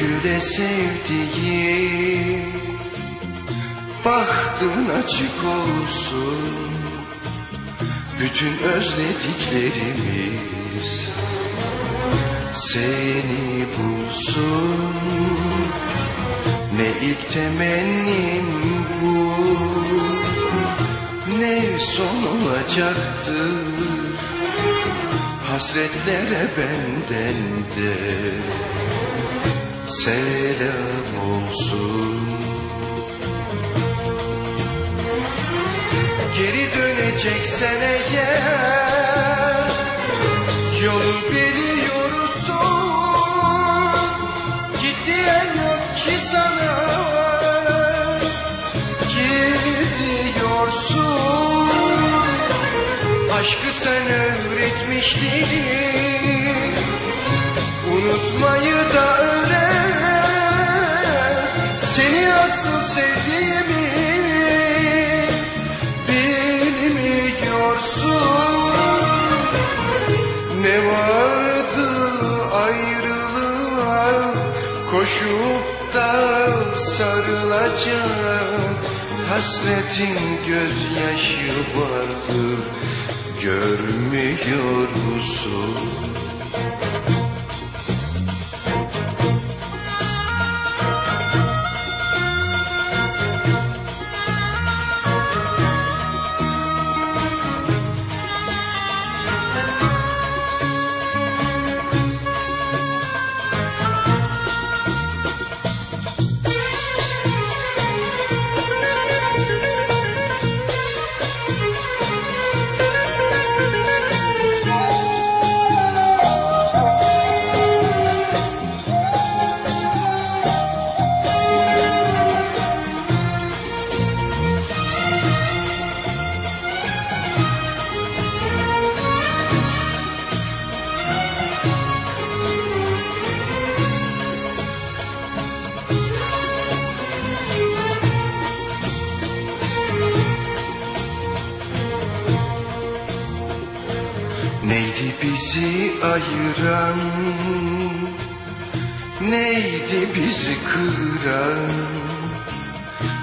Güle sevdiğim Bahtın açık olsun. Bütün özlediklerimiz Seni bulsun. Ne ilk temennim bu Ne son olacaktır. Hasretlere benden de selam olsun. Geri döneceksen eğer Yolu biliyorsun. Git diyen yok ki sana. Gidiyorsun Aşkı sen öğretmiştin. Unutmayı da öğren Seni asıl sevdiğimi bilmiyorsun Ne vardı ayrılığa Koşup da sarılacak Hasretin gözyaşı vardır Görmüyor musun? Bizi ayıran Neydi bizi kıran?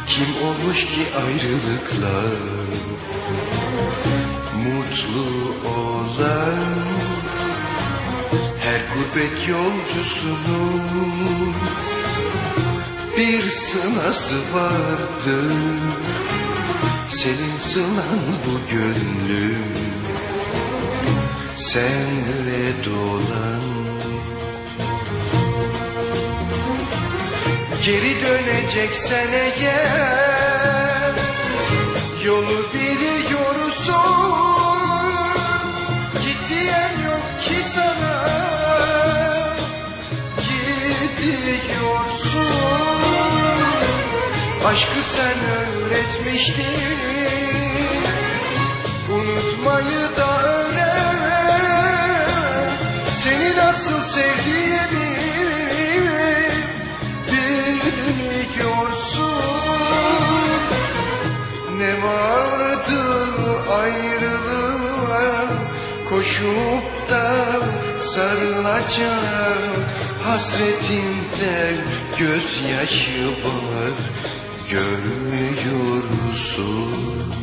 Kim olmuş ki ayrılıklar? Mutlu olan Her gurbet yolcusunun Bir sınası vardır. Senin sınan bu gönlüm senle dolan. Geri döneceksen eğer Yolu biliyorsun. Git diyen yok ki sana. Gidiyorsun. Aşkı sen öğretmiştin. Unutmayı da sevdiğimi bilmiyorsun Ne vardı ayrılığa Koşup da sarılacak Hasretinden gözyaşı var Görmüyor musun?